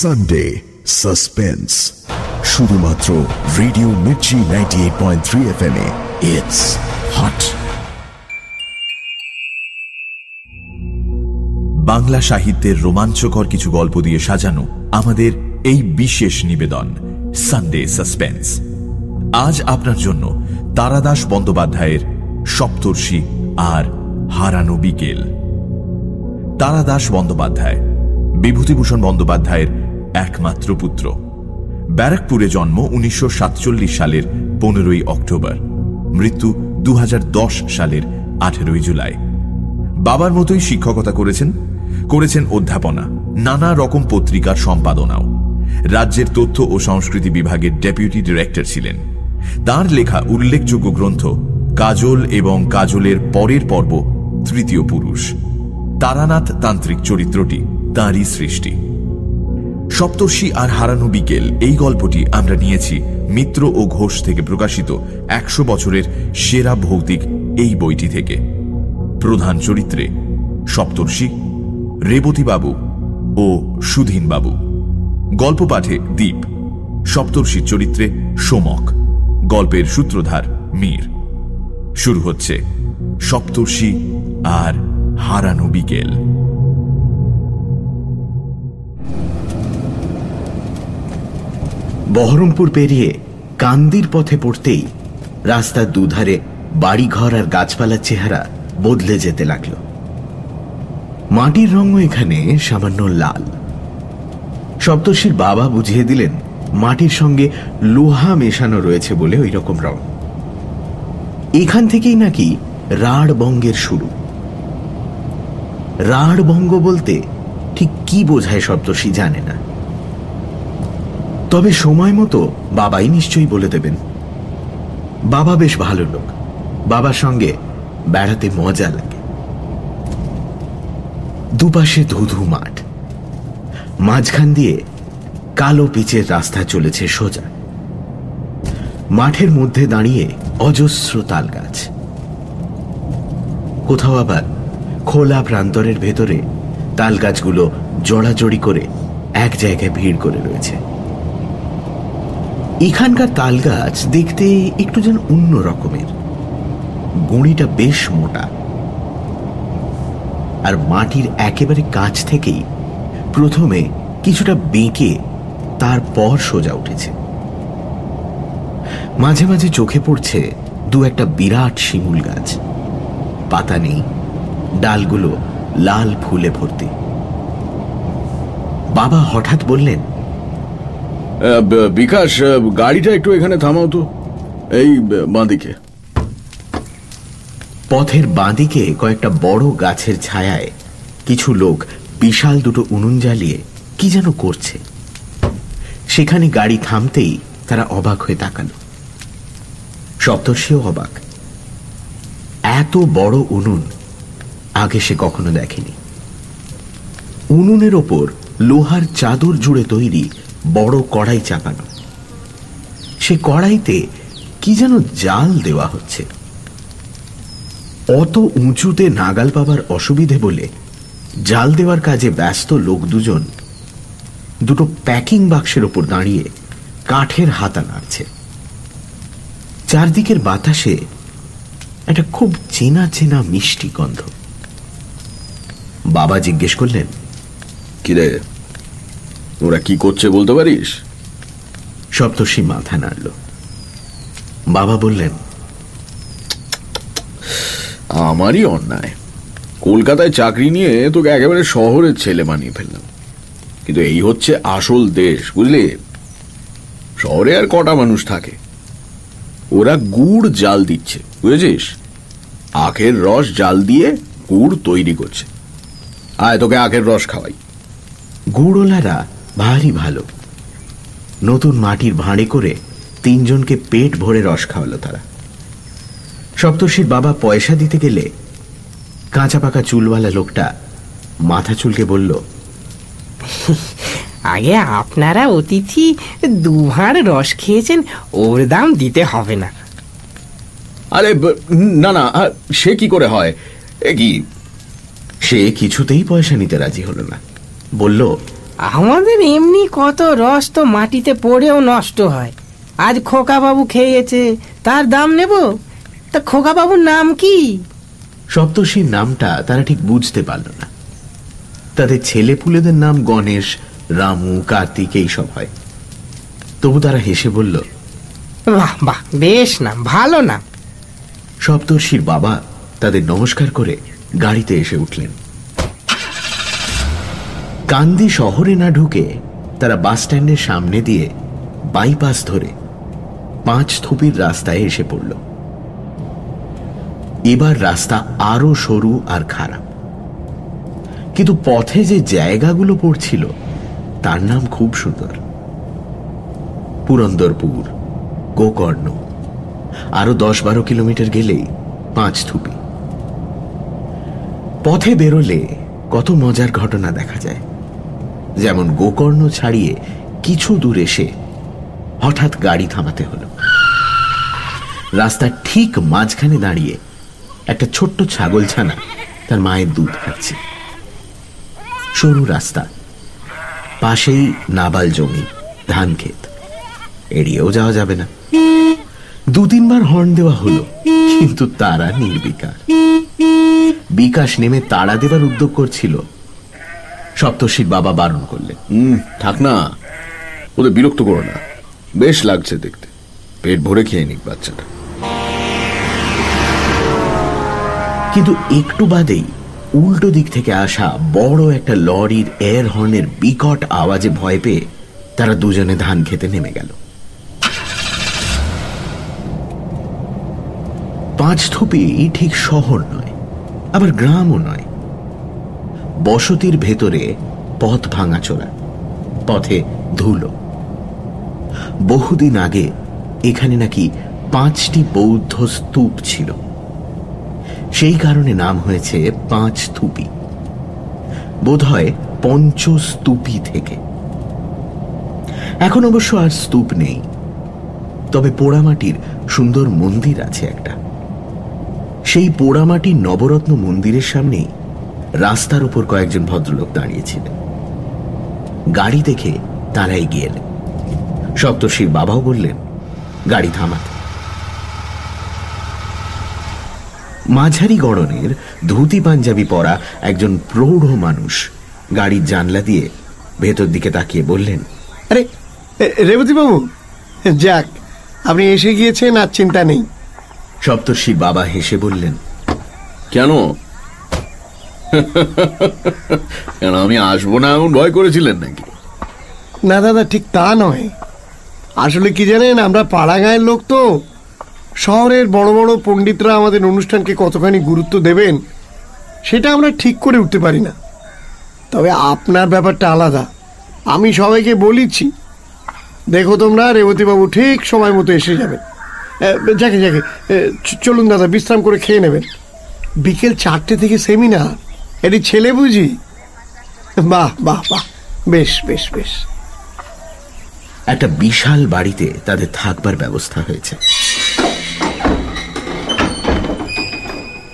Sunday suspense শুধুমাত্র radio Mirchi ninety eight point three F M it's hot Bangla সাহিত্যের রোমাঞ্চকর কিছু গল্প দিয়ে সাজানো আমাদের এই বিশেষ নিবেদন সানডে সাসপেন্স আজ আপনার জন্য তারাদাস বন্দ্যোপাধ্যায়ের সপ্তর্ষি আর হারানো বিকেল। তারাদাস বন্দ্যোপাধ্যায়, বিভূতিভূষণ বন্দ্যোপাধ্যায়ের একমাত্র পুত্র। ব্যারাকপুরে জন্ম উনিশশো সাতচল্লিশ সালের পনেরোই অক্টোবর। মৃত্যু দু হাজার দশ সালের আঠেরোই জুলাই। বাবার মতোই শিক্ষকতা করেছেন করেছেন অধ্যাপনা, নানা রকম পত্রিকার সম্পাদনাও। রাজ্যের তথ্য ও সংস্কৃতি বিভাগের ডেপুটি ডিরেক্টর ছিলেন। তার লেখা উল্লেখযোগ্য গ্রন্থ কাজল এবং কাজলের পরের পর্ব, তৃতীয় পুরুষ। তারানাথ তান্ত্রিক চরিত্রটি তাঁরই সৃষ্টি। সপ্তর্ষি আর হারানো বিকেল, এই গল্পটি আমরা নিয়েছি মিত্র ও ঘোষ থেকে প্রকাশিত একশো বছরের সেরা ভৌতিক এই বইটি থেকে। প্রধান চরিত্রে সপ্তর্ষি রেবতীবাবু ও সুধীনবাবু গল্প পাঠে দ্বীপ সপ্তর্ষির চরিত্রে সোমক, গল্পের সূত্রধার মীর। শুরু হচ্ছে সপ্তর্ষি আর হারানো বিকেল। বহরমপুর পেরিয়ে কান্দির পথে পড়তেই রাস্তার দুধারে বাড়িঘর আর গাছপালার চেহারা বদলে যেতে লাগল। মাটির রঙও এখানে সামান্য লাল। সপ্তর্ষির বাবা বুঝিয়ে দিলেন, মাটির সঙ্গে লোহা মেশানো রয়েছে বলে ওই রকম রং এখান থেকেই নাকি রাঢ় বঙ্গের শুরু। রাঢ় বঙ্গ বলতে ঠিক কি বোঝায় সপ্তর্ষি জানে না। তবে সময় মতো বাবাই নিশ্চয়ই বলে দেবেন। বাবা বেশ ভালো লোক। বাবার সঙ্গে বেড়াতে মজা লাগে। দুপাশে ধুধু মাঠ। মাঝখান দিয়ে কালো পিচের রাস্তা চলেছে সোজা। মাঠের মধ্যে দাঁড়িয়ে অজস্র তাল গাছ কোথাও আবার খোলা প্রান্তরের ভেতরে তাল গাছগুলো জড়াজড়ি করে এক জায়গায় ভিড় করে রয়েছে। এখানকার তাল গাছ দেখতে একটু যেন অন্য রকমের। গুঁড়িটা বেশ মোটা। আর মাটির একেবারে কাছ থেকেই প্রথমে কিছুটা বেঁকে তারপর সোজা উঠেছে। মাঝে মাঝে চোখে পড়ছে দু একটা বিরাট শিমুল গাছ। পাতা নেই, ডালগুলো লাল ফুলে ভর্তি। বাবা হঠাৎ বললেন বিকাশ গাড়িটা একটু এখানে থামাও তো। এই বাঁদিকে। পথের বাঁদিকে কয়েকটা বড় গাছের ছায়ায় কিছু লোক বিশাল দুটো উনুন জ্বালিয়ে কি যেন করছে। সেখানে গাড়ি থামতেই তারা অবাক হয়ে তাকাল। সপ্তর্ষিও অবাক। এত বড় উনুন আগে সে কখনো দেখেনি। উনুনের ওপর লোহার চাদর জুড়ে তৈরি বড় কড়াই চাপানো। সে কড়াইতে কি যেন জাল দেওয়া হচ্ছে। অত উঁচুতে নাগাল পাবার অসুবিধে বলে জাল দেওয়ার কাজে ব্যস্ত লোক দুজন দুটো প্যাকিং বাক্সের ওপর দাঁড়িয়ে কাঠের হাতা নাড়ছে। চারদিকের বাতাসে একটা খুব চেনা চেনা মিষ্টি গন্ধ। বাবা জিজ্ঞেস করলেন, কিরে? ওরা কি করছে বলতে পারিস? সপ্তর্ষি মাথা নাড়ল। বাবা বললেন আমারই অন্যায়। কলকাতায় চাকরি নিয়ে তোকে একেবারে শহরের ছেলে বানিয়ে ফেললাম। কিন্তু এই হচ্ছে আসল দেশ বুঝলি? শহরে আর কটা মানুষ থাকে। ওরা গুড় জাল দিচ্ছে বুঝেছিস? আখের রস জাল দিয়ে গুড় তৈরি করছে। আয় তোকে আখের রস খাওয়াই। গুড়ওয়ালারা ভারী ভালো। নতুন মাটির ভাঁড়ে করে তিনজনকে পেট ভরে রস খাওয়ালো তারা। সপ্তর্ষির বাবা পয়সা দিতে গেলে কাঁচা পাকা চুলওয়ালা লোকটা মাথা চুলকে বলল আগে আপনারা অতিথি দুভাঁড় রস খেয়েছেন ওর দাম দিতে হবে না। আরে না না সে কি করে হয়? এ কি? সে কিছুতেই পয়সা নিতে রাজি হলো না। বলল আমাদের এমনি কত রস তো মাটিতে পড়েও নষ্ট হয়। আজ খোকাবাবু খেয়েছে তার দাম নেব? তা খোকাবাবুর নাম কি? সপ্তর্ষির নামটা তারা ঠিক বুঝতে পারল না। তাদের ছেলেপুলেদের নাম গণেশ রামু কার্তিক এইসব হয়। তবু তারা হেসে বলল বাহ বাহ বেশ নাম ভালো নাম। সপ্তর্ষির বাবা তাদের নমস্কার করে গাড়িতে এসে উঠলেন। কান্দি শহরে না ঢুকে তারা বাস স্ট্যান্ডের সামনে দিয়ে বাইপাস ধরে পাঁচ থুপির রাস্তায় এসে পড়ল। এবার রাস্তা আরও সরু আর খারাপ। কিন্তু পথে যে জায়গাগুলো পড়ছিল, তার নাম খুব সুন্দর। পুরন্দরপুর, গোকর্ণ, আরও দশ বারো কিলোমিটার গেলেই পাঁচ থুপি। পথে বেরোলে কত মজার ঘটনা দেখা যায়। যেমন গোকর্ণ ছাড়িয়ে কিছু দূর এসে হঠাৎ গাড়ি থামাতে হলো। রাস্তার ঠিক মাঝখানে দাঁড়িয়ে একটা ছোট্ট ছাগল ছানা তার মায়ের দুধ খাচ্ছে। সরু রাস্তা, পাশেই নাবাল জমি, ধান ক্ষেত। এড়িয়েও যাওয়া যাবে না। দু তিনবার হর্ন দেওয়া হলো, কিন্তু তারা নির্বিকার। বিকাশ নেমে তাড়া দেবার উদ্যোগ করছিল সপ্তর্ষির বাবা বারণ করলেন। থাক না। ওদের বিরক্ত করো না। বেশ লাগছে দেখতে। পেট ভরে খেয়ে নিক বাচ্চাটা। কিন্তু একটু বাদেই উল্টো দিক থেকে আসা বড় একটা লরির এয়ার হর্নের বিকট আওয়াজে ভয় পেয়ে তারা দুজনে ধান খেতে নেমে গেল। পাঁচথুপি ঠিক শহর নয় আবার গ্রামও নয়। বসতির ভেতরে পথ ভাঙাচোরা পথে ধুলো। বহুদিন আগে এখানে নাকি পাঁচটি বৌদ্ধ স্তূপ ছিল। সেই কারণে নাম হয়েছে পাঁচ থুপি। বোধ হয় পঞ্চস্তূপী থেকে। এখন অবশ্য আর স্তূপ নেই। তবে পোড়ামাটির সুন্দর মন্দির আছে একটা। সেই পোড়ামাটির নবরত্ন মন্দিরের সামনেই রাস্তার উপর কয়েকজন ভদ্রলোক দাঁড়িয়েছিলেন। গাড়ি দেখে তারা এগিয়ে এলেন। সপ্তর্ষির বাবাও বললেন গাড়ি থামাতে। মাঝারি গড়নের ধুতি পাঞ্জাবি পরা একজন প্রৌঢ় মানুষ গাড়ির জানলা দিয়ে ভেতর দিকে তাকিয়ে বললেন আরে রেবতী বাবু যাক আপনি এসে গিয়েছেন আর চিন্তা নেই। সপ্তর্ষির বাবা হেসে বললেন কেন? কেন আমি আসব না এমন ভয় করেছিলেন নাকি? না দাদা ঠিক তা নয়। আসলে কি জানেন আমরা পাড়া গাঁয়ের লোক তো। শহরের বড় বড় পণ্ডিতরা আমাদের অনুষ্ঠানকে কতখানি গুরুত্ব দেবেন সেটা আমরা ঠিক করে উঠতে পারি না। তবে আপনার ব্যাপারটা আলাদা। আমি সবাইকে বলিছি। দেখো তোমরা রেবতীবাবু ঠিক সময় মতো এসে যাবেন। এ, যাকে যাকে চলুন দাদা বিশ্রাম করে খেয়ে নেবেন। বিকেল চারটে থেকে সেমিনার। এটি ছেলে বুঝি? বাহ বাহ বাহ। বেশ বেশ বেশ। একটা বিশাল বাড়িতে তাদের থাকবার ব্যবস্থা হয়েছে।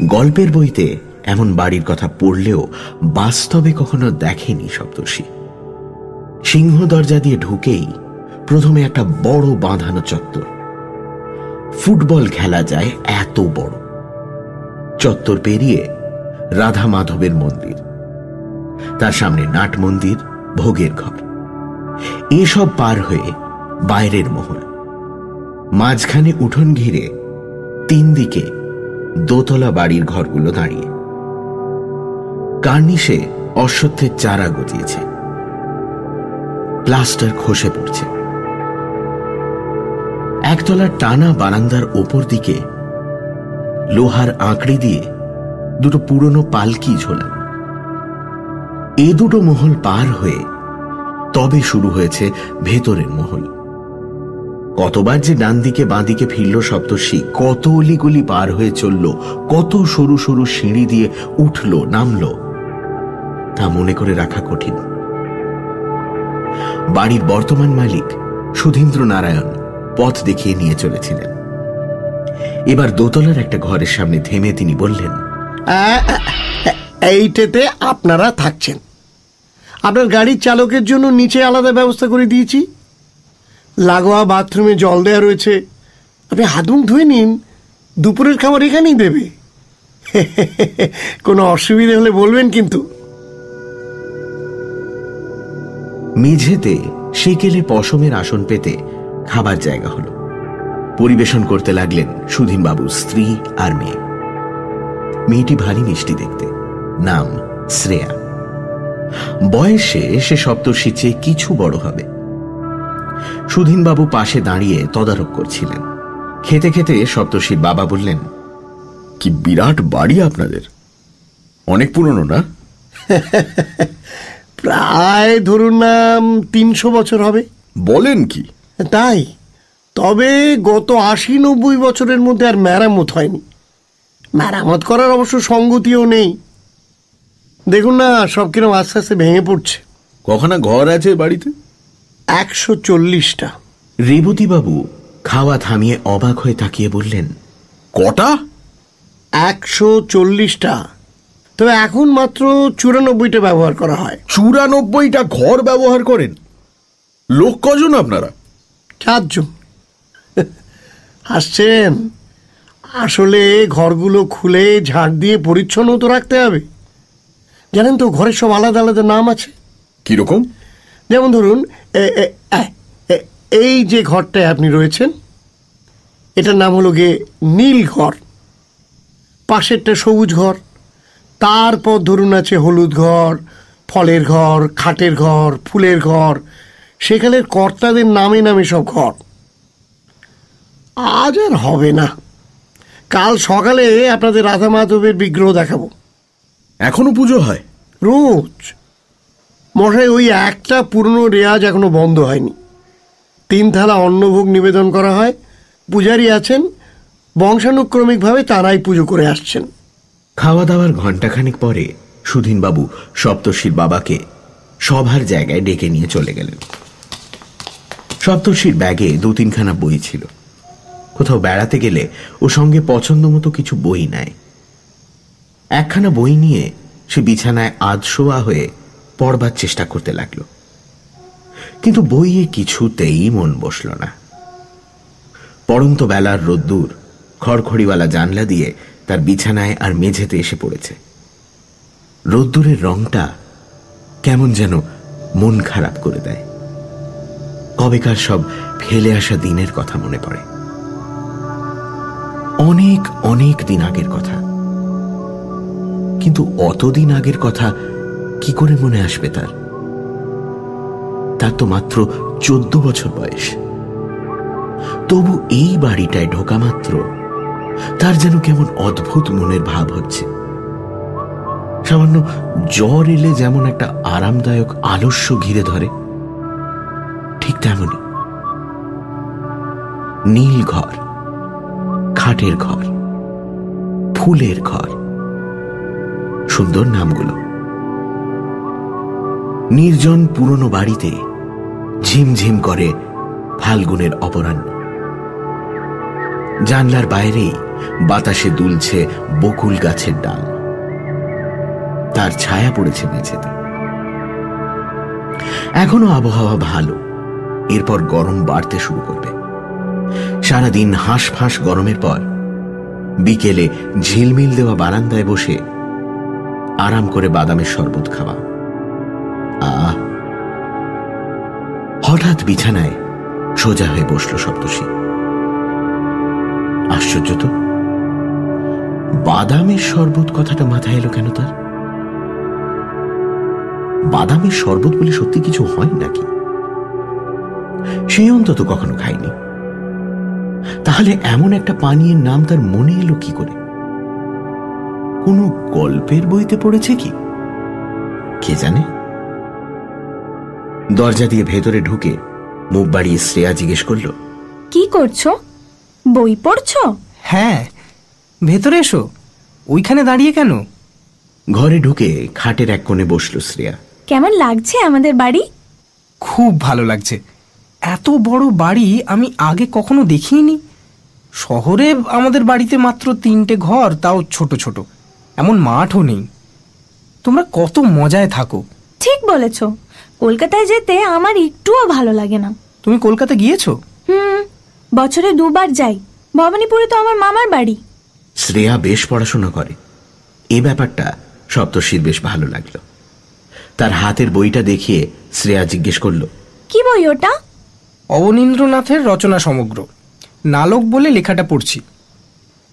গল্পের বইতে এমন বাড়ির কথা পড়লেও বাস্তবে কখনো দেখেনি সপ্তর্ষি। সিংহ দরজা দিয়ে ঢুকেই প্রথমে একটা বড় বাঁধানো চত্বর। ফুটবল খেলা যায় এত বড়। চত্বর পেরিয়ে রাধা মাধবের মন্দির। তার সামনে নাট মন্দির, ভোগের ঘর। এসব পার হয়ে বাইরের মহল। মাঝখানে উঠোন ঘিরে তিন দিকে দোতলা বাড়ির ঘরগুলো দাঁড়িয়ে। কার্নিশে অশ্বত্থের চারা গজিয়েছে। প্লাস্টার খসে পড়ছে। একতলার টানা বারান্দার ওপর দিকে লোহার আঁকড়ি দিয়ে দুটো পুরনো পালকি ঝোলানো। এ দুটো মহল পার হয়ে তবে শুরু হয়েছে ভেতরের মহল। কতবার যে ডান দিকে বাঁ দিকে ফিরল সপ্তর্ষি কত অলিগলি পার হয়ে চলল, কত সরু সরু সিঁড়ি দিয়ে উঠল, নামল, তা মনে করে রাখা কঠিন। বাড়ির বর্তমান মালিক সুধীন্দ্র নারায়ণ পথ দেখিয়ে নিয়ে চলেছিলেন। এবার দোতলার একটা ঘরের সামনে থেমে তিনি বললেন এইটেতে আপনারা থাকছেন। আপনার গাড়ির চালকের জন্য নিচে আলাদা ব্যবস্থা করে দিয়েছি। লাগোয়া বাথরুমে জল দেওয়া রয়েছে। আপনি হাত মুখ ধুয়ে নিন। দুপুরের খাবার এখানেই দেবে। কোনো অসুবিধা হলে বলবেন কিন্তু। মেঝেতে সেকেলে পশমের আসন পেতে খাবার জায়গা হলো। পরিবেশন করতে লাগলেন সুধীনবাবুর স্ত্রী আর মেয়ে। মেয়েটি ভারী মিষ্টি দেখতে। নাম শ্রেয়া। বয়সে সে সপ্তর্ষির চেয়ে কিছু বড় হবে। সুধীনবাবু পাশে দাঁড়িয়ে তদারক করছিলেন। খেতে খেতে সপ্তর্ষির বাবা বললেন কি বিরাট বাড়ি আপনাদের। অনেক পুরনো না? প্রায় ধরুন না তিনশো বছর হবে। বলেন কি? তাই? তবে গত আশি নব্বই বছরের মধ্যে আর মেরামত হয়নি। মেরামত করার অবশ্য সঙ্গতিও নেই। দেখুন না সব কিরম আস্তে আস্তে ভেঙে পড়ছে। কখানা ঘর আছে বাড়িতে? একশো চল্লিশটা। রেবতীবাবু খাওয়া থামিয়ে অবাক হয়ে তাকিয়ে বললেন কটা? একশো চল্লিশটা। তবে এখন মাত্র চুরানব্বইটা ব্যবহার করা হয়। চুরানব্বইটা ঘর ব্যবহার করেন? লোক কজন আপনারা? চারজন। হাসছেন? আসলে ঘরগুলো খুলে ঝাড় দিয়ে পরিচ্ছন্ন তো রাখতে হবে। জানেন তো ঘরের সব আলাদা আলাদা নাম আছে? কীরকম? যেমন ধরুন এই যে ঘরটায় আপনি রয়েছেন এটার নাম হলো গিয়ে নীল ঘর। পাশেরটা সবুজ ঘর তারপর ধরুন আছে হলুদ ঘর ফলের ঘর খাটের ঘর ফুলের ঘর সেখানের কর্তাদের নামে নামে সব ঘর। আজ আর হবে না। কাল সকালে আপনাদের রাধা মাধবের বিগ্রহ দেখাবো। এখনও পুজো হয়? রোজ। মশাই ওই একটা পুরনো রেয়াজ এখনও বন্ধ হয়নি। তিন থালা অন্নভোগ নিবেদন করা হয়। পূজারি আছেন। বংশানুক্রমিকভাবে তারাই পুজো করে আসছেন। খাওয়া দাওয়ার ঘণ্টাখানিক পরে সুধীনবাবু সপ্তর্ষির বাবাকে সভার জায়গায় ডেকে নিয়ে চলে গেলেন। সপ্তর্ষির ব্যাগে দু তিনখানা বই ছিল। কোথাও বেড়াতে গেলে ও সঙ্গে পছন্দ মতো কিছু বই নেয়। একখানা বই নিয়ে সে বিছানায় আধশোয়া হয়ে পড়বার চেষ্টা করতে লাগল। কিন্তু বইয়ে কিছুতেই মন বসল না। পড়ন্ত বেলার রোদ্দুর খড়খড়িওয়ালা জানলা দিয়ে তার বিছানায় আর মেঝেতে এসে পড়েছে। রোদ্দুরের রংটা কেমন যেন মন খারাপ করে দেয়। কবেকার সব ফেলে আসা দিনের কথা মনে পড়ে। অনেক অনেক দিন আগের কথা। কিন্তু অতদিন আগের কথা কি করে মনে আসবে তার? তার তো মাত্র চোদ্দ বছর বয়স। তবু এই বাড়িটায় ঢোকা মাত্র তার যেন কেমন অদ্ভুত মনের ভাব হচ্ছে। সামান্য জ্বর এলে যেমন একটা আরামদায়ক আলস্য ঘিরে ধরে, ঠিক তেমনই। নীল ঘর। খাটের ঘর, ফুলের ঘর। সুন্দর নামগুলো। নির্জন পুরনো বাড়িতে ঝিমঝিম করে ফাল্গুনের অপরাহ্ন। জানলার বাইরেই বাতাসে দুলছে বকুল গাছের ডাল। তার ছায়া পড়েছে মেঝেতে। এখনও আবহাওয়া ভালো, এরপর গরম বাড়তে শুরু করবে। সারাদিন হাঁস ফাঁস গরমের পর বিকেলে ঝিলমিল দেওয়া বারান্দায় বসে আরাম করে বাদামের শরবত খাওয়া। আহ! হঠাৎ বিছানায় সোজা হয়ে বসল সপ্তর্ষি। আশ্চর্য তো। বাদামের শরবত কথাটা মাথায় এলো কেন তার? বাদামের শরবত বলে সত্যি কিছু হয় নাকি? সে অন্তত কখনো খায়নি। তাহলে এমন একটা পানীয়ের নাম তার মনে এলো কি করে? কোনো গল্পের বইতে পড়েছে কি? কে জানে? দরজা দিয়ে ভেতরে ঢুকে মুখ বাড়িয়ে শ্রেয়া জিজ্ঞেস করল কি করছ? বই পড়ছ? হ্যাঁ ভেতরে এসো। ওইখানে দাঁড়িয়ে কেন? ঘরে ঢুকে খাটের এক কোণে বসল শ্রেয়া। কেমন লাগছে আমাদের বাড়ি? খুব ভালো লাগছে। এত বড় বাড়ি আমি আগে কখনো দেখিনি। শহরে আমাদের বাড়িতে মাত্র তিনটে ঘর তাও ছোট ছোট। এমন মাঠও নেই। তোমরা কত মজায় থাকো। ঠিক বলেছ। কলকাতায় যেতে আমার একটুও ভালো লাগে না। তুমি কলকাতা গিয়েছো? হুম বছরে দুবার যাই। ভবানীপুরে তো আমার মামার বাড়ি। শ্রেয়া বেশ পড়াশোনা করে। এ ব্যাপারটা সপ্তর্ষির বেশ ভালো লাগল। তার হাতের বইটা দেখিয়ে শ্রেয়া জিজ্ঞেস করল কি বই ওটা? অবনীন্দ্রনাথের রচনা সমগ্র। নালক বলে লেখাটা পড়ছি।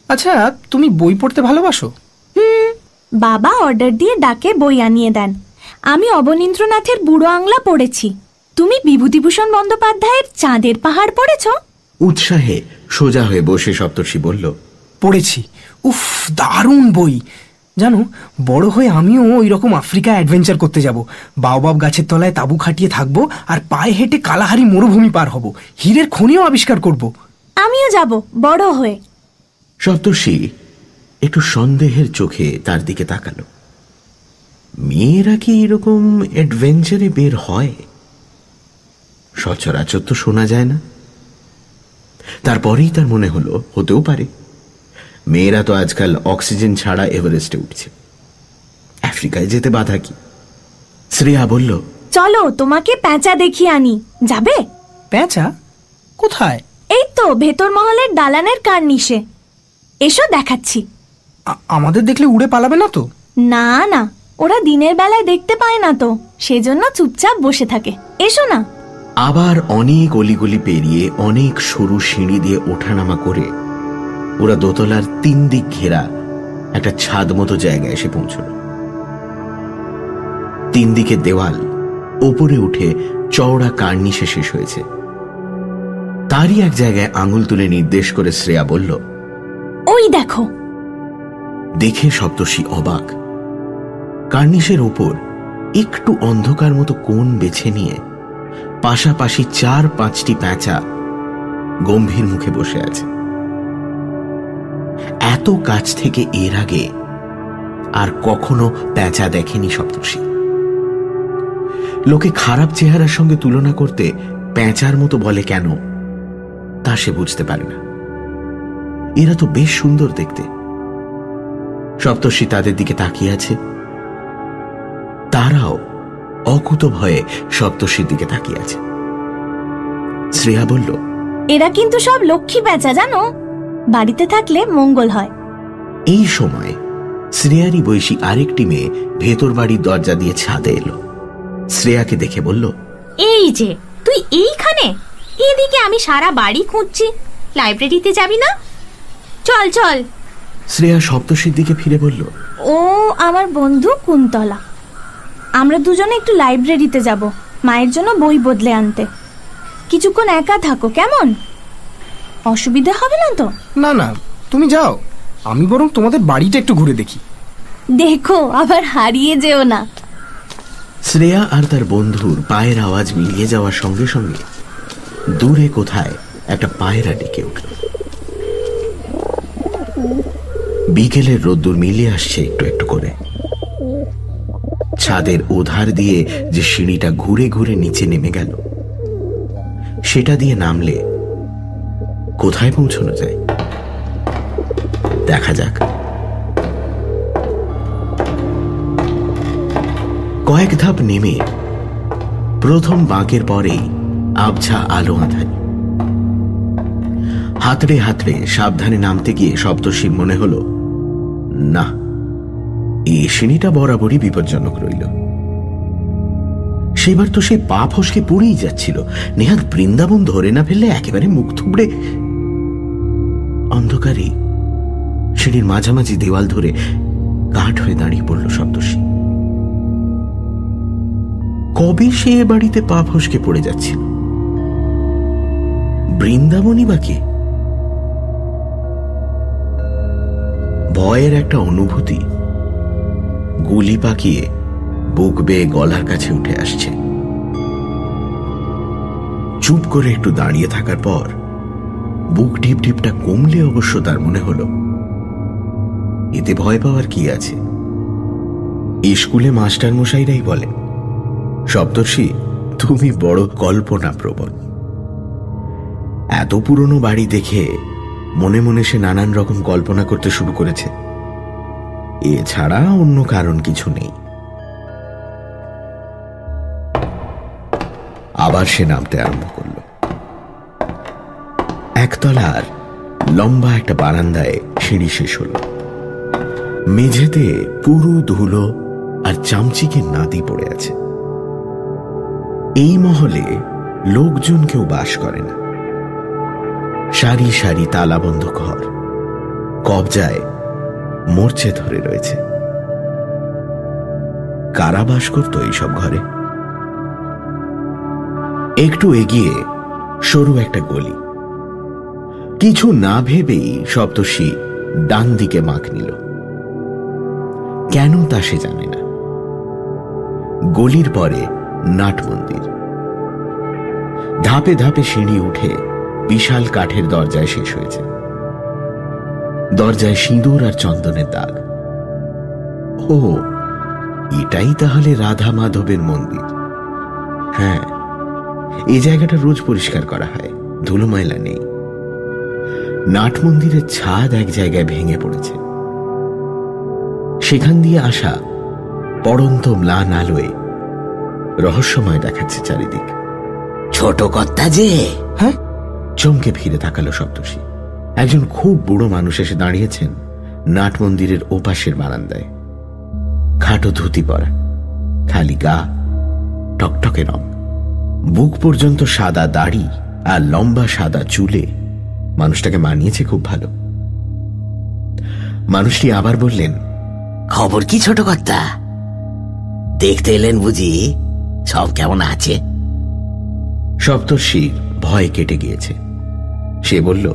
আচ্ছা তুমি বই পড়তে ভালোবাসো? হুম বাবা অর্ডার দিয়ে ডাকে বই আনিয়ে দেন। আমি অবনীন্দ্রনাথের বুড়ো আংলা পড়েছি। তুমি বিভূতিভূষণ বন্দ্যোপাধ্যায়ের চাঁদের পাহাড় পড়েছ? উৎসাহে সোজা হয়ে বসে সপ্তর্ষি বলল পড়েছি। উফ দারুণ বই। জানো বড় হয়ে আমিও ওই রকম আফ্রিকা অ্যাডভেঞ্চার করতে যাব। বাওবাব গাছের তলায় তাঁবু খাটিয়ে থাকব আর পায়ে হেঁটে কালাহারি মরুভূমি পার হব। হীরের খনিও আবিষ্কার করব। আমিও যাব বড় হয়ে। সপ্তর্ষি একটু সন্দেহের চোখে তার দিকে তাকালো। মেয়েরা কি এরকম অ্যাডভেঞ্চারে বের হয়? সচরাচর তো শোনা যায় না। তারপরেই তার মনে হলো হতেও পারে। মেয়েরা তো আজকাল অক্সিজেন ছাড়া এভারেস্টে উঠছে। আফ্রিকায় যেতে বাধা কি? শ্রেয়া বলল চলো তোমাকে প্যাঁচা দেখিয়ে আনি। যাবে? প্যাঁচা? কোথায়? এই তো ভেতর মহলের দালানের কার্নিশে। এসো দেখাচ্ছি। আমাদের দেখলে উড়ে পালাবে না তো? না না ওরা দিনের বেলায় দেখতে পায় না তো সেজন্য চুপচাপ বসে থাকে। এসো না। আবার অনেক অলিগলি পেরিয়ে অনেক সরু সিঁড়ি দিয়ে ওঠানামা করে ওরা দোতলার তিন দিক ঘেরা একটা ছাদ মতো জায়গায় এসে পৌঁছল। তিন দিকে দেওয়াল ওপরে উঠে চওড়া কার্নিশে শেষ হয়েছে। তারই এক জায়গায় আঙুল তুলে নির্দেশ করে শ্রেয়া বলল ওই দেখো। দেখে সপ্তর্ষি অবাক। কার্নিশের ওপর একটু অন্ধকার মতো কোণ বেছে নিয়ে পাশাপাশি চার পাঁচটি প্যাঁচা গম্ভীর মুখে বসে আছে। এত কাছ থেকে এর আগে আর কখনো প্যাঁচা দেখেনি সপ্তর্ষি। লোকে খারাপ চেহারার সঙ্গে তুলনা করতে প্যাঁচার মতো বলে কেন? তা সে বুঝতে পারে না। এরা তো বেশ সুন্দর দেখতে। সপ্তর্ষি তাদের দিকে তাকিয়ে আছে। তারাও অকুত ভয়ে সপ্তর্ষির দিকে তাকিয়ে আছে। শ্রেয়া বলল এরা কিন্তু সব লক্ষ্মী প্যাঁচা জানো? বাড়িতে থাকলে মঙ্গল হয়। এই সময় শ্রেয়ারই বয়সী আরেকটি মেয়ে ভেতর বাড়ির দরজা দিয়ে ছাদে এলো। শ্রেয়াকে দেখে বলল এই যে তুই এইখানে? এদিকে আমি সারা বাড়ি খুঁজছি। লাইব্রেরিতে যাবি না? চল চল। শ্রেয়া সপ্তর্ষির দিকে ফিরে বলল ও আমার বন্ধু কুন্তলা। আমরা দুজনে একটু লাইব্রেরিতে যাব মায়ের জন্য বই বদলে আনতে। কিছুক্ষণ একা থাকো কেমন? অসুবিধা হবে না তো? না না তুমি যাও। আমি বরং তোমাদের বাড়িটা একটু ঘুরে দেখি। দেখো আবার হারিয়ে যেও না। শ্রেয়া আর তার বন্ধুর পায়ের আওয়াজ মিলিয়ে যাওয়ার সঙ্গে সঙ্গে দূরে কোথায় একটা পায়রা ডেকে উঠল। বিকেলের রোদ্দুর মিলিয়ে আসছে একটু একটু করে। ছাদের ওধার দিয়ে যে সিঁড়িটা ঘুরে ঘুরে নিচে নেমে গেল, সেটা দিয়ে নামলে কোথায় পৌঁছানো যায়? দেখা যাক। কয়েক ধাপ নেমে প্রথম বাঁকের পরেই আবছা আলো আধারি। হাতড়ে হাতড়ে সাবধানে নামতে গিয়ে সপ্তর্ষির মনে হলো, না এই সিঁড়িটা বরাবরই বিপজ্জনক রইল। সেবার তো সে পা ফসকে পড়েই যাচ্ছিল। নেহাত বৃন্দাবন ধরে না ফেললে একেবারে মুখ থুবড়ে অন্ধকারে সিঁড়ির মাঝামাঝি দেওয়াল ধরে কাঠ হয়ে দাঁড়িয়ে পড়ল সপ্তর্ষি। কবে সে এ বাড়িতে পা ফসকে পড়ে যাচ্ছিল? বৃন্দাবনই বা কে? ভয়ের একটা অনুভূতি গুলি পাকিয়ে বুক বেয়ে গলার কাছে উঠে আসছে। চুপ করে একটু দাঁড়িয়ে থাকার পর বুক ঢিপ ঢিপটা কমলে অবশ্য তার মনে হলো, এতে ভয় পাওয়ার কি আছে? স্কুলে মাস্টার মশাইরাই বলে, সপ্তর্ষি, তুমি বড় কল্পনা প্রবণ এত পুরনো বাড়ি দেখে মনে মনে সে নানান রকম কল্পনা করতে শুরু করেছে। এছাড়া অন্য কারণ কিছু নেই। আবার সে নামতে আরম্ভ করল। একতলার লম্বা একটা বারান্দায় সিঁড়ি শেষ হল। মেঝেতে পুরো ধুলো আর চামচিকে নাদি পড়ে আছে। এই মহলে লোকজন কেউ বাস করে না। সারি সারি তালাবন্ধ ঘর কবজায় মরচে ধরে রয়েছে। কারা বাস করত এইসব ঘরে। একটু এগিয়ে সরু একটা গলি। কিছু না ভেবেই সপ্তর্ষি ডান দিকে মাখ নিল। কেন তা সে জানে না। গলির পরে নাট মন্দির ধাপে ধাপে সিঁড়ি উঠে বিশাল কাঠের দরজায় শেষ হয়েছে। দরজায় সিঁদুর আর চন্দনের দাগ। ও, এটাই তাহলে রাধা মাধবের মন্দির। হ্যাঁ এই জায়গাটা রোজ পরিষ্কার করা হয় ধুলো ময়লা নেই। নাট মন্দিরের ছাদ এক জায়গায় ভেঙে পড়েছে। সেখান দিয়ে আসা পড়ন্ত ম্লান আলোয় রহস্যময় দেখাচ্ছে চারিদিক। ছোট কর্তা যে! চমকে ফিরে তাকালো সপ্তর্ষি। একজন খুব বুড়ো মানুষ এসে দাঁড়িয়েছেন নাট মন্দিরের ওপাশের বারান্দায়। খাটো ধুতি পরা খালি গা টকটকে রং। বুক পর্যন্ত সাদা দাড়ি আর লম্বা সাদা চুলে মানুষটাকে মানিয়েছে খুব ভালো। মানুষটি আবার বললেন খবর কি ছোট কর্তা? দেখতে এলেন বুঝি সব কেমন আছে? সপ্তর্ষি ভয় কেটে গিয়েছে। সে বলল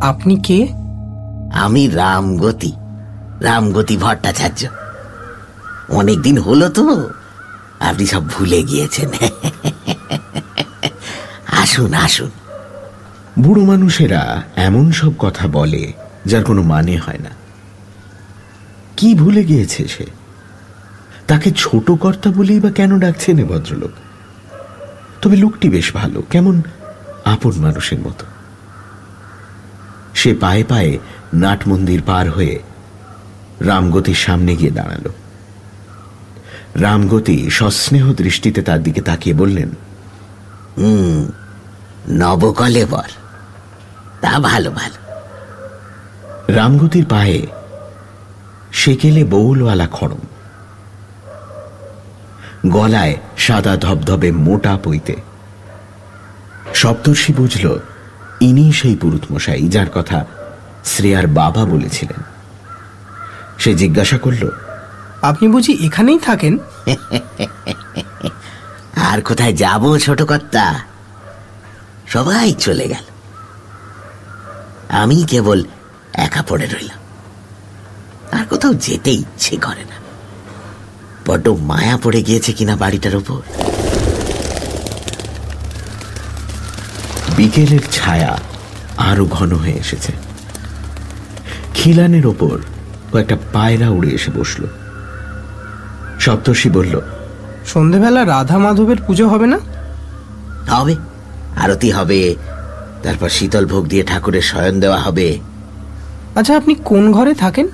আপনি কে? আমি রামগতি রামগতি ভট্টাচার্য। অনেকদিন হলো তো আপনি সব ভুলে গিয়েছেন। আসুন আসুন। বুড়ো মানুষেরা এমন সব কথা বলে যার কোনো মানে হয় না। কি ভুলে গিয়েছে সে? তাকে ছোট কর্তা বলেই বা কেন ডাকছেন এ ভদ্রলোক? তবে লোকটি বেশ ভালো কেমন আপন মানুষের মতো। সে পায়ে পায়ে নাট মন্দির পার হয়ে রামগতির সামনে গিয়ে দাঁড়াল। রামগতি সস্নেহ দৃষ্টিতে তার দিকে তাকিয়ে বললেন হুম নবকলেবর তা ভালো ভালো। রামগতির পায়ে সেকেলে বউলওয়ালা খড়ম। গলায় সাদা ধবধবে মোটা পইতে সপ্তর্ষি বুঝল ইনি সেই পুরুত মশাই যার কথা শ্রেয়ার বাবা বলেছিলেন। সে জিজ্ঞাসা করল আপনি বুঝি এখানেই থাকেন? আর কোথায় যাব ছোট কর্তা? সবাই চলে গেল। আমি কেবল একা পড়ে রইলাম। আর কোথাও যেতে ইচ্ছে করে না। বড্ড মায়া পড়ে গিয়েছে কিনা বাড়িটার উপর বিকেলের ছায়া আরও ঘন হয়ে এসেছে। খিলানের ওপর কয়েকটা পায়রা উড়ে এসে বসল। সপ্তর্ষি বলল সন্ধেবেলা রাধা মাধবের পুজো হবে না? হবে আরতি হবে তারপর শীতল ভোগ দিয়ে ঠাকুরের শয়ন দেওয়া হবে। আচ্ছা আপনি কোন ঘরে থাকেন?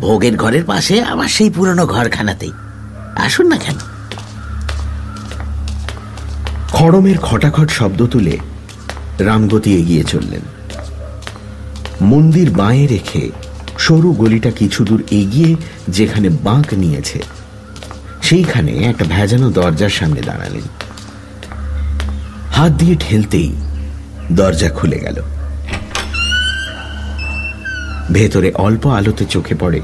ভোগের ঘরের পাশে আমার সেই পুরনো ঘরখানাতেই। আসুন না কেন? খড়মের খটাখট শব্দ তুলে রামগতি এগিয়ে চললেন। মন্দির বাঁয়ে রেখে সরু গলিটা কিছু দূর এগিয়ে যেখানে বাঁক নিয়েছে, সেইখানে একটা ভেজানো দরজার সামনে দাঁড়ালেন। হাত দিয়ে ঠেলতেই দরজা খুলে গেল। ভেতরে অল্প আলোতে চোখে পড়ে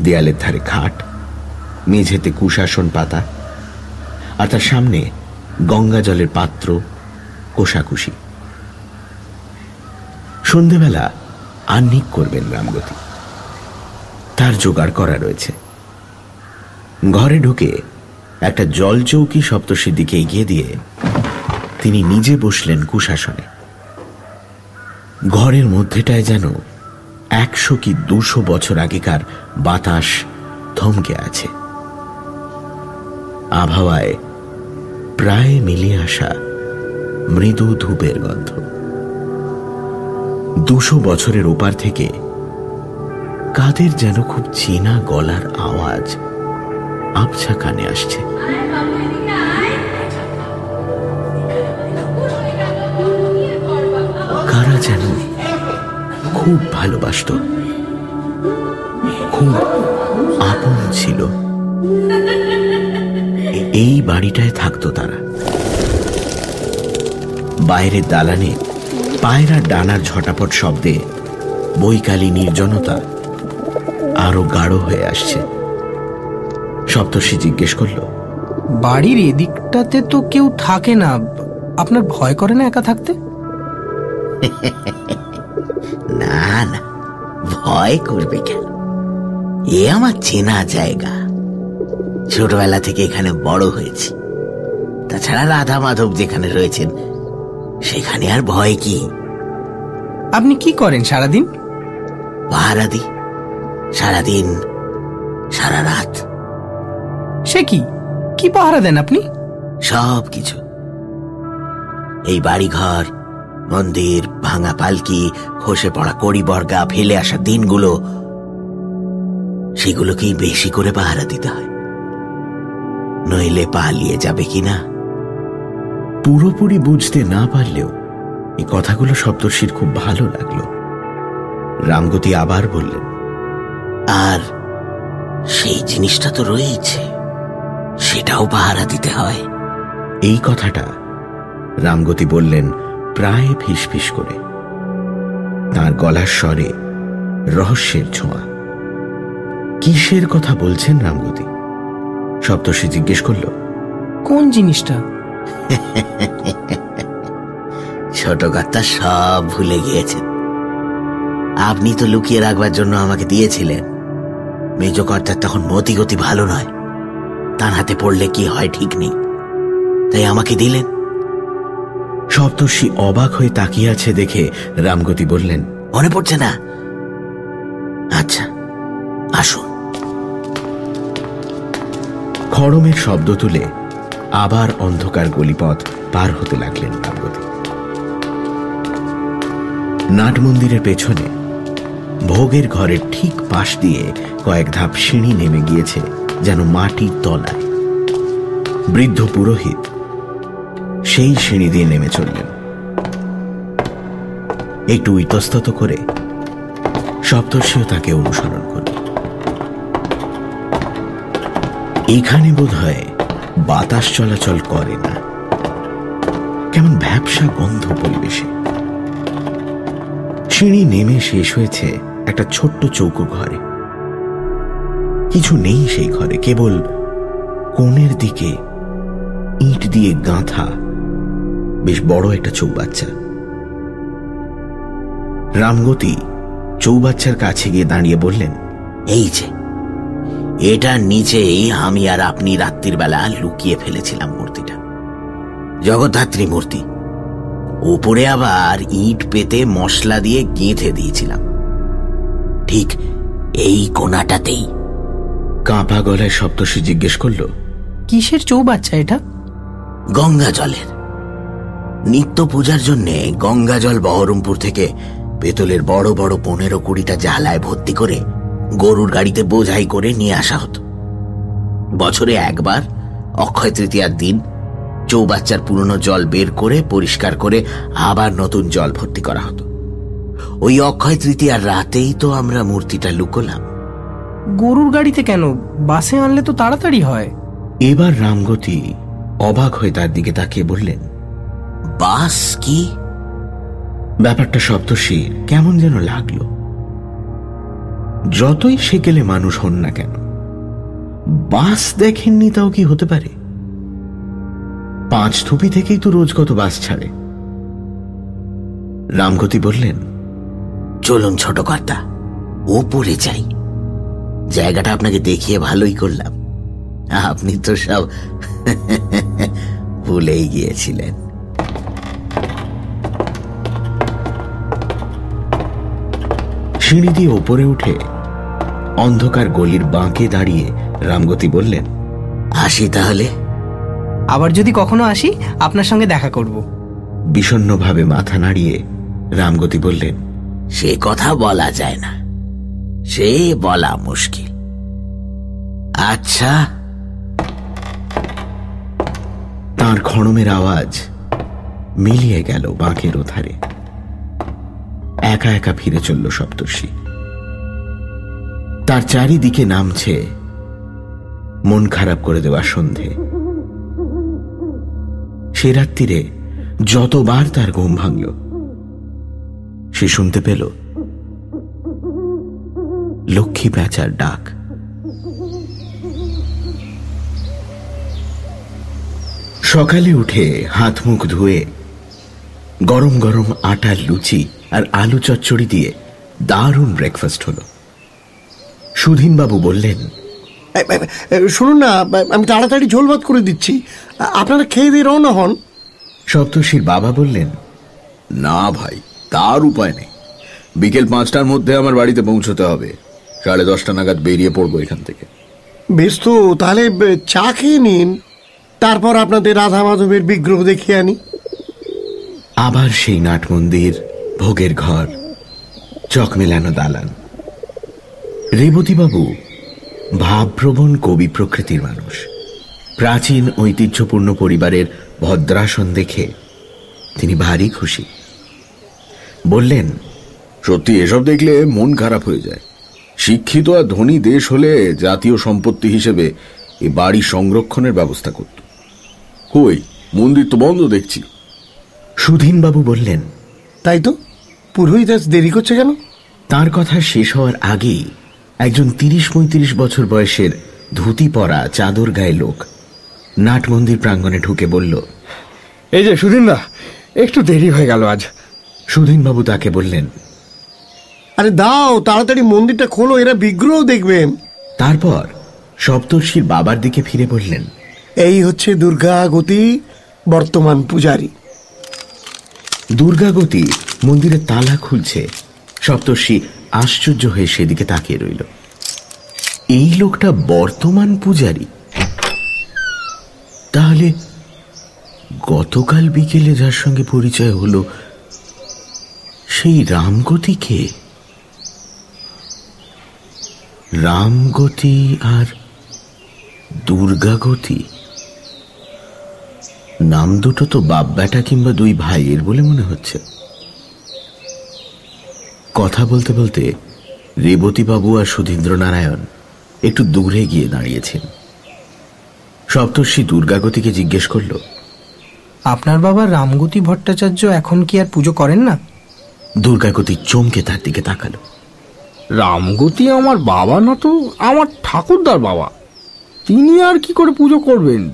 দেয়ালের ধারে খাট, মেঝেতে কুশাসন পাতা, আর তার সামনে গঙ্গা জলের পাত্র কোষাকুষি। সন্ধেবেলা আহ্নিক করবেন রামগতি তার জোগাড় করা রয়েছে। ঘরে ঢুকে একটা জল চৌকি সপ্তর্ষির দিকে এগিয়ে দিয়ে তিনি নিজে বসলেন কুশাসনে। ঘরের মধ্যেটায় যেন একশো কি দুশো বছর আগেকার বাতাস থমকে আছে। আবহাওয়ায় প্রায় মিলিয়ে আসা মৃদু ধূপের গন্ধ। দুশো বছরের ওপার থেকে কাদের যেন খুব চেনা গলার আওয়াজ আবছা কানে আসছে। কারা যেন খুব ভালোবাসত। খুব আপন ছিল। এই বাড়িটায় থাকতো তারা। বাইরের দালানে পায়রা ডানার ঝটাপট শব্দে বৈকালী নির্জনতা আরও গাঢ় হয়ে আসছে। সপ্তর্ষি জিজ্ঞেস করল বাড়ির এদিকটাতে তো কেউ থাকে না। আপনার ভয় করে না একা থাকতে? না না ভয় করবে কেন? এ আমার চেনা জায়গা। ছোটবেলা থেকে এখানে বড় হয়েছি। তাছাড়া রাধা মাধব যেখানে রয়েছেন সেখানে আর ভয় কি? আপনি কি করেন সারাদিন? পাহারা দি সারাদিন সারা রাত। সে কি? কি পাহারা দেন আপনি? সব কিছু। এই বাড়িঘর মন্দির ভাঙা পালকি খসে পড়া কড়ি বর্গা ফেলে আসা দিনগুলো সেগুলোকেই বেশি করে পাহারা দিতে হয়। নইলে পালিয়ে যাবে কিনা? পুরোপুরি বুঝতে না পারলেও এই কথাগুলো সপ্তর্ষির খুব ভালো লাগল। রামগতি আবার বললেন আর সেই জিনিসটা তো রয়েছে সেটাও পাহারা দিতে হয়। এই কথাটা রামগতি বললেন প্রায় ফিসফিস করে। তার গলার স্বরে রহস্যের ছোঁয়া। কিসের কথা বলছেন রামগতি? সপ্তর্ষি জিজ্ঞেস করল কোন জিনিসটা? ছোট কর্তা সব ভুলে গিয়েছেন আপনি তো লুকিয়ে রাখবার জন্য আমাকে দিয়েছিলেন। মেজ কর্তার তখন মতি গতি ভালো নয়। তার হাতে পড়লে কি হয় ঠিক নেই। তাই আমাকে দিলেন। সপ্তর্ষি অবাক হয়ে তাকিয়ে আছে দেখে রামগতি বললেন মনে পড়ছে না? আচ্ছা আসুন। খড়মের শব্দ তুলে আবার অন্ধকার গলিপথ পার হতে লাগলেন রামগতি নাট মন্দিরের পেছনে ভোগের ঘরের ঠিক পাশ দিয়ে কয়েক ধাপ সিঁড়ি নেমে গিয়েছে যেন মাটির তলায়। বৃদ্ধ পুরোহিত সেই সিঁড়ি দিয়ে নেমে চললেন। একটু ইতস্তত করে সপ্তর্ষিও তাকে অনুসরণ করল এখানে বোধ হয় বাতাস চলাচল করে না। কেমন ভ্যাবসা গন্ধ পরিবেশে। সিঁড়ি নেমে শেষ হয়েছে একটা ছোট্ট চৌকো ঘরে। কিছু নেই সেই ঘরে, কেবল কোণের দিকে ইট দিয়ে গাঁথা বেশ বড় একটা চৌবাচ্চা। রামগতি চৌবাচ্চার কাছে গিয়ে দাঁড়িয়ে বললেন, এই যে এটার নিচেই আমি আর আপনি রাত্রির বেলা লুকিয়ে ফেলেছিলাম মূর্তিটা। জগদ্ধাত্রী মূর্তি। উপরে আবার ইট পেতে মশলা দিয়ে গেঁথে দিয়েছিলাম। ঠিক এই কোনাটাতেই। কাঁপা গলায় সপ্তর্ষি জিজ্ঞেস করল কিসের চৌবাচ্চা এটা? গঙ্গা জলের। নিত্য পূজার জন্যে গঙ্গা জল বহরমপুর থেকে পেতলের বড় বড় পনেরো কুড়িটা জালায় ভর্তি করে গরুর গাড়িতে বোঝাই করে নিয়ে আসা হতো। বছরে একবার অক্ষয় তৃতীয়ার দিন চৌবাচ্চার পুরনো জল বের করে পরিষ্কার করে আবার নতুন জল ভর্তি করা হতো। ওই অক্ষয় তৃতীয়ার রাতেই তো আমরা মূর্তিটা লুকোলাম। গরুর গাড়িতে কেন? বাসে আনলে তো তাড়াতাড়ি হয়। এবার রামগতি অবাক হয়ে তার দিকে তাকিয়ে বললেন বাস কি? ব্যাপারটা সপ্তর্ষির কেমন যেন লাগল। যতই সেকেলে মানুষ হন না কেন, বাস দেখেননি তাও কি হতে পারে? পাঁচ থুপি থেকেই তো রোজ কত বাস ছাড়ে। রামগতি বললেন, চলুন ছোট কর্তা, ওপরে যাই। জায়গাটা আপনাকে দেখিয়ে ভালোই করলাম। আপনি তো সব ভুলেই গিয়েছিলেন। সিঁড়ি দিয়ে ওপরে উঠে অন্ধকার গলির বাঁকে দাঁড়িয়ে রামগতি বললেন আসি তাহলে? আবার যদি কখনো আসি আপনার সঙ্গে দেখা করব। বিষণ্ণভাবে মাথা নাড়িয়ে রামগতি বললেন সে কথা বলা যায় না। সে বলা মুশকিল। আচ্ছা। তার খড়মের আওয়াজ মিলিয়ে গেল বাঁকের ওধারে। একা একা ফিরে চলল সপ্তর্ষি। তার চারিদিকে নামছে মন খারাপ করে দেওয়া সন্ধে। সে রাত্রিরে যতবার তার ঘুম ভাঙল, সে শুনতে পেল লক্ষ্মী প্যাঁচার ডাক। সকালে উঠে হাত মুখ ধুয়ে গরম গরম আটার লুচি আর আলু চচ্চড়ি দিয়ে দারুণ ব্রেকফাস্ট হলো। সুধীনবাবু বললেন শুনুন না আমি তাড়াতাড়ি ঝোল ভাত করে দিচ্ছি। আপনারা খেয়ে দিয়ে রওনা হন। সপ্তর্ষির বাবা বললেন না ভাই তার উপায় নেই। বিকেল পাঁচটার মধ্যে আমার বাড়িতে পৌঁছতে হবে। সাড়ে দশটা নাগাদ বেরিয়ে পড়ব এখান থেকে। বেশ তো তাহলে চা খেয়ে নিন। তারপর আপনাদের রাধা মাধবের বিগ্রহ দেখিয়ে আনি। আবার সেই নাট মন্দির ভোগের ঘর। চক মেলানো দালান। রেবতীবাবু ভাবপ্রবণ কবি প্রকৃতির মানুষ। প্রাচীন ঐতিহ্যপূর্ণ পরিবারের ভদ্রাসন দেখে তিনি ভারী খুশি। বললেন সত্যি এসব দেখলে মন খারাপ হয়ে যায়। শিক্ষিত আর ধনী দেশ হলে জাতীয় সম্পত্তি হিসেবে এ বাড়ি সংরক্ষণের ব্যবস্থা করত। কই মন্দির তো বন্ধ দেখছি। সুধীনবাবু বললেন তাই তো? পুরোহিত আজ দেরি করছে কেন? তার কথা শেষ হওয়ার আগেই একজন তিরিশ পঁয়ত্রিশ বছর বয়সের ধুতি পরা চাদর গায়ে লোক নাট মন্দির প্রাঙ্গণে ঢুকে বলল এই যে সুদিনদা একটু দেরি হয়ে গেল আজ। সুধীনবাবু তাকে বললেন আরে দাও তাড়াতাড়ি মন্দিরটা খোলো এরা বিগ্রহ দেখবেন তারপর সপ্তর্ষির বাবার দিকে ফিরে বললেন এই হচ্ছে দুর্গাগতি বর্তমান পূজারী। দুর্গাগতি মন্দিরে তালা খুলছে। সপ্তর্ষি আশ্চর্য হয়ে সেদিকে তাকিয়ে রইল। এই লোকটা বর্তমান পূজারী। তাহলে গতকাল বিকেলে যার সঙ্গে পরিচয় হলো, সেই রামগতি কে? রামগতি আর দুর্গাগতি? নাম দুটো তো বাপ বেটা কিংবা দুই ভাইয়ের বলে মনে হচ্ছে। কথা বলতে বলতে রেবতীবাবু আর সুধীন্দ্র নারায়ণ একটু দূরে গিয়ে দাঁড়িয়েছেন। সপ্তর্ষি দুর্গাগতিকে জিজ্ঞেস করল আপনার বাবা রামগতি ভট্টাচার্য এখন কি আর পুজো করেন না? দুর্গাগতি চমকে তার দিকে তাকালো। রামগতি আমার বাবা না তো আমার ঠাকুরদার বাবা। তিনি আর কি করে পুজো করবেন?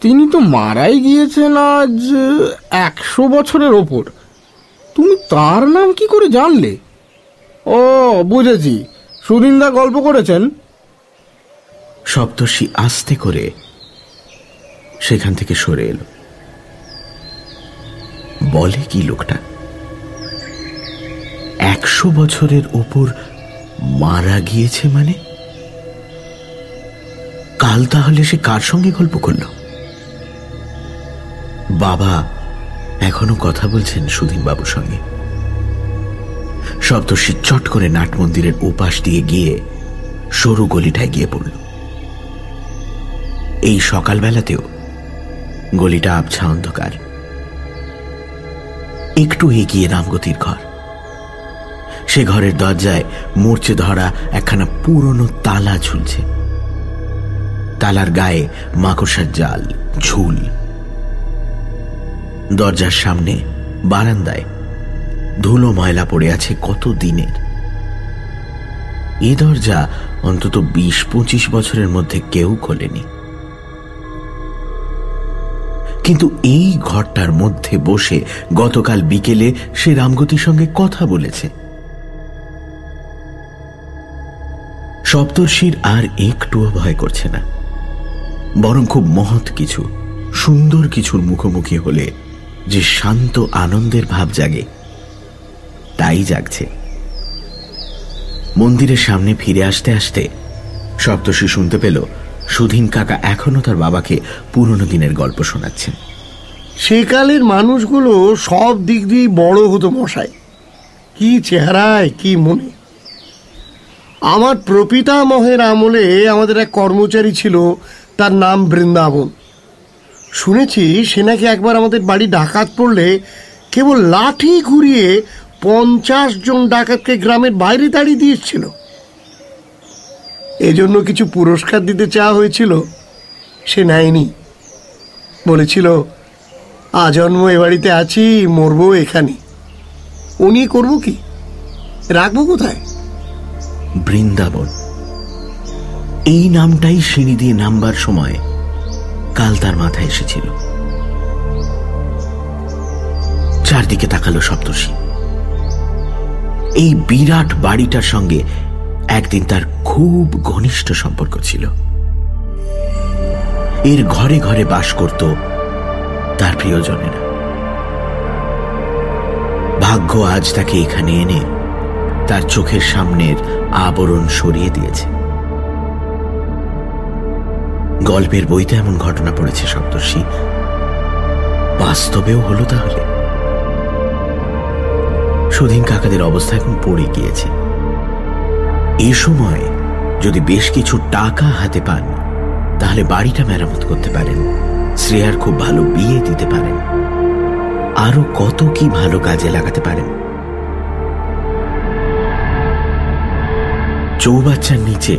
তিনি তো মারাই গিয়েছেন আজ একশো বছরের ওপর। তুমি তার নাম কি করে জানলে? ও বুঝেছি। সুদিনদা গল্প করেছেন। সপ্তর্ষি আস্তে করে সেখান থেকে সরে এলো। বলে কি লোকটা? একশো বছরের ওপর মারা গিয়েছে মানে? কাল তাহলে সে কার সঙ্গে গল্প করল? বাবা এখনও কথা বলছেন সুধীন বাবুর সঙ্গে। সপ্তর্ষি চট করে নাট মন্দিরের ওপাশ দিয়ে গিয়ে সরু গলিটায় গিয়ে পড়ল। এই সকালবেলাতেও গলিটা আবছা অন্ধকার। একটু এগিয়ে রামগতির ঘর। সে ঘরের দরজায় মরচে ধরা একখানা পুরনো তালা ঝুলছে। তালার গায়ে মাকড়সার জাল, ঝুল দরজার সামনে, বারান্দায় ধুলো ময়লা পড়ে আছে কত দিনের। এ দরজা অন্তত বিশ পঁচিশ বছরের মধ্যে কেউ খোলেনি। কিন্তু এই ঘরটার মধ্যে বসে গতকাল বিকেলে সে রামগতির সঙ্গে কথা বলেছে। সপ্তর্ষির আর একটুও ভয় করছে না। বরং খুব মহৎ কিছু, সুন্দর কিছুর মুখোমুখি হলে যে শান্ত আনন্দের ভাব জাগে, তাই জাগছে। মন্দিরের সামনে ফিরে আসতে আসতে সপ্তর্ষি শুনতে পেল, সুধীন কাকা এখনও তার বাবাকে পুরনো দিনের গল্প শোনাচ্ছেন। সেকালের মানুষগুলো সব দিক দিয়ে বড় হতো মশাই। কি চেহারায়, কি মনে। আমার প্রপিতামহের আমলে আমাদের এক কর্মচারী ছিল, তার নাম বৃন্দাবন। শুনেছি সে নাকি একবার আমাদের বাড়ি ডাকাত পড়লে কেবল লাঠি ঘুরিয়ে পঞ্চাশ জন ডাকাতকে গ্রামের বাইরে তাড়িয়ে দিয়েছিল। এজন্য কিছু পুরস্কার দিতে চাওয়া হয়েছিল, সে নেয়নি। বলেছিল, আজন্ম এ বাড়িতে আছি, মরবো এখানে। উনি করব কি? রাখব কোথায়? বৃন্দাবন। এই নামটাই সিঁড়ি দিয়ে নামবার সময় কাল তার মাথায় এসেছিল। চারদিকে তাকালো সপ্তর্ষি। এই বিরাট বাড়িটার সঙ্গে একদিন তার খুব ঘনিষ্ঠ সম্পর্ক ছিল। এর ঘরে ঘরে বাস করত তার প্রিয়জনেরা। ভাগ্য আজ তাকে এখানে এনে তার চোখের সামনের আবরণ সরিয়ে দিয়েছে। গল্পের বইতে এমন ঘটনা পড়েছে, সপ্তর্ষি। বাস্তবেও হলো তাহলে। সুধীন কাকাদের অবস্থা এখন পড়ে গিয়েছে। এ সময় যদি বেশ কিছু টাকা হাতে পান, তাহলে বাড়িটা মেরামত করতে পারেন। শ্রেয়ার খুব ভালো বিয়ে দিতে পারেন। আরও কত কি ভালো কাজে লাগাতে পারেন। চৌবাচ্চার নিচে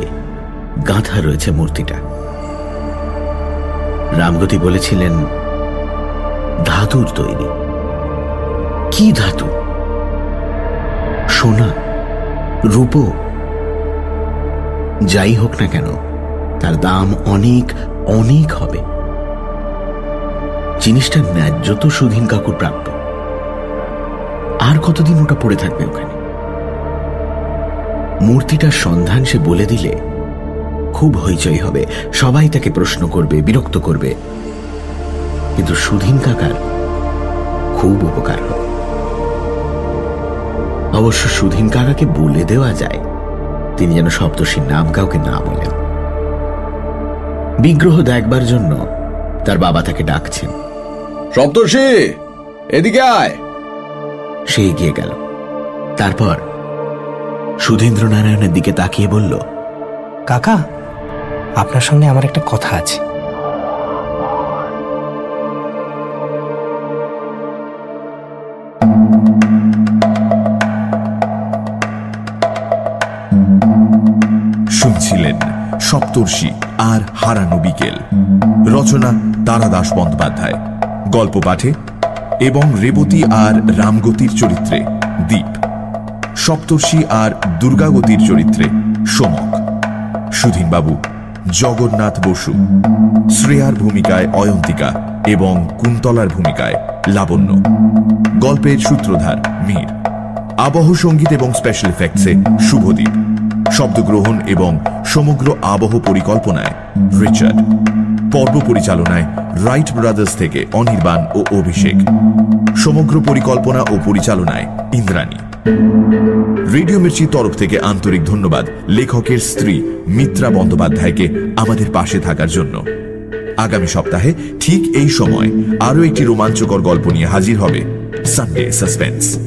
গাঁথা রয়েছে মূর্তিটা। রামগতি বলেছিলেন, ধাতুর তৈরি। কি ধাতু? সোনা, রূপ। যাই হোক না কেন, তার দাম অনেক অনেক হবে। জিনিসটা ন্যায্য তো সুধীন কাকুর প্রাপ্য। আর কতদিন ওটা পড়ে থাকবে ওখানে? মূর্তিটার সন্ধান সে বলে দিলে খুব হইচই হবে। সবাই তাকে প্রশ্ন করবে বিরক্ত করবে। কিন্তু সুধীন কাকার খুব উপকার হবে। অবশ্য সুধীন কাকাকে বলে দেওয়া যায় তিনি যেন সপ্তর্ষীর নাম কাউকে না বলেন। বিগ্রহ দেখবার জন্য তার বাবা তাকে ডাকছেন। সপ্তর্ষি এদিকে আয়। সে এগিয়ে গেল। তারপর সুধীন্দ্র নারায়ণের দিকে তাকিয়ে বলল কাকা আপনার সঙ্গে আমার একটা কথা আছে। শুনছিলেন সপ্তর্ষি আর হারানো বিকেল। রচনা তারাদাস বন্দ্যোপাধ্যায়। গল্প পাঠে এবং রেবতী আর রামগতির চরিত্রে দ্বীপ সপ্তর্ষি আর দুর্গাগতির চরিত্রে সোমক। সুধীনবাবু জগন্নাথ বসু, শ্রেয়ার ভূমিকায় অয়ন্তিকা এবং কুন্তলার ভূমিকায় লাবণ্য। গল্পের সূত্রধার মীর। আবহ সংগীত এবং স্পেশাল এফেক্টসে শুভদীপ। শব্দগ্রহণ এবং সমগ্র আবহ পরিকল্পনায় রিচার্ড। পর্ব পরিচালনায় রাইট ব্রাদার্স থেকে অনির্বাণ ও অভিষেক। সমগ্র পরিকল্পনা ও পরিচালনায় ইন্দ্রাণী। রেডিও মির্চির তরফ থেকে আন্তরিক ধন্যবাদ লেখকের স্ত্রী মিত্রা বন্দ্যোপাধ্যায়কে আমাদের পাশে থাকার জন্য। আগামী সপ্তাহে ঠিক এই সময় আরও একটি রোমাঞ্চকর গল্প নিয়ে হাজির হবে সানডে সাসপেন্স